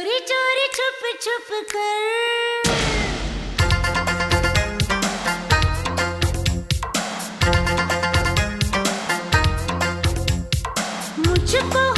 चोरी चोरी छुप छुप कर। मुझको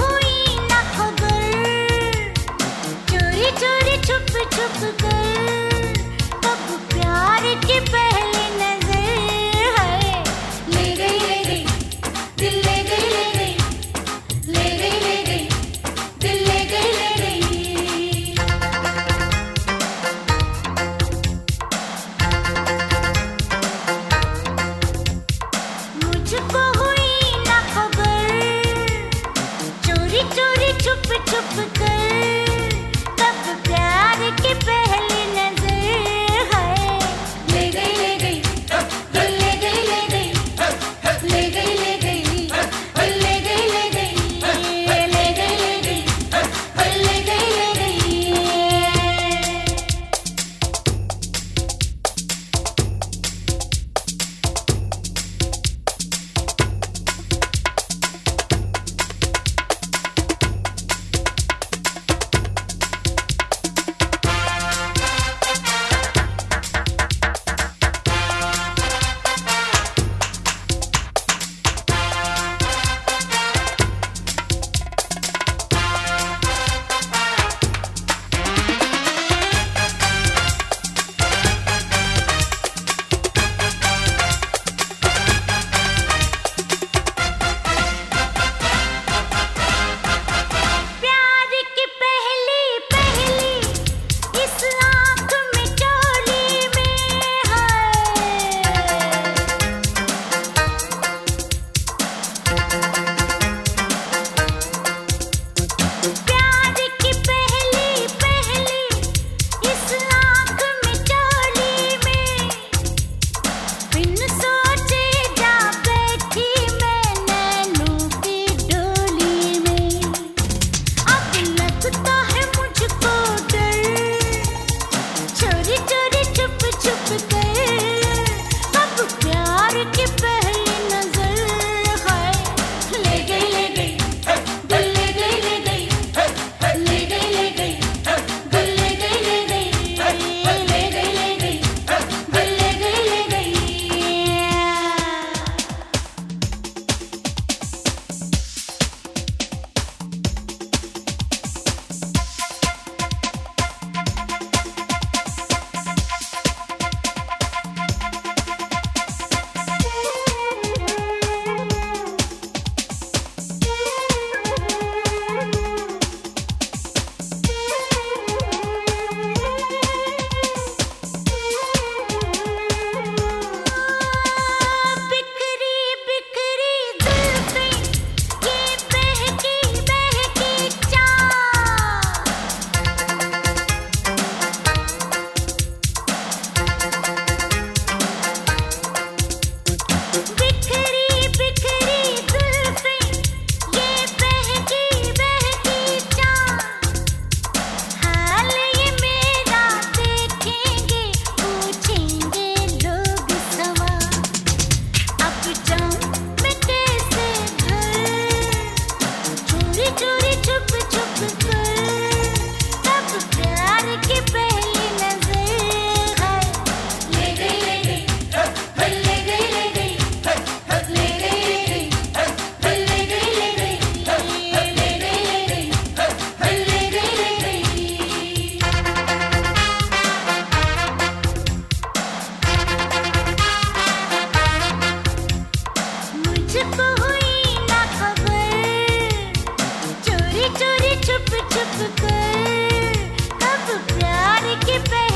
चुप चुप कर। कब प्यार के पहले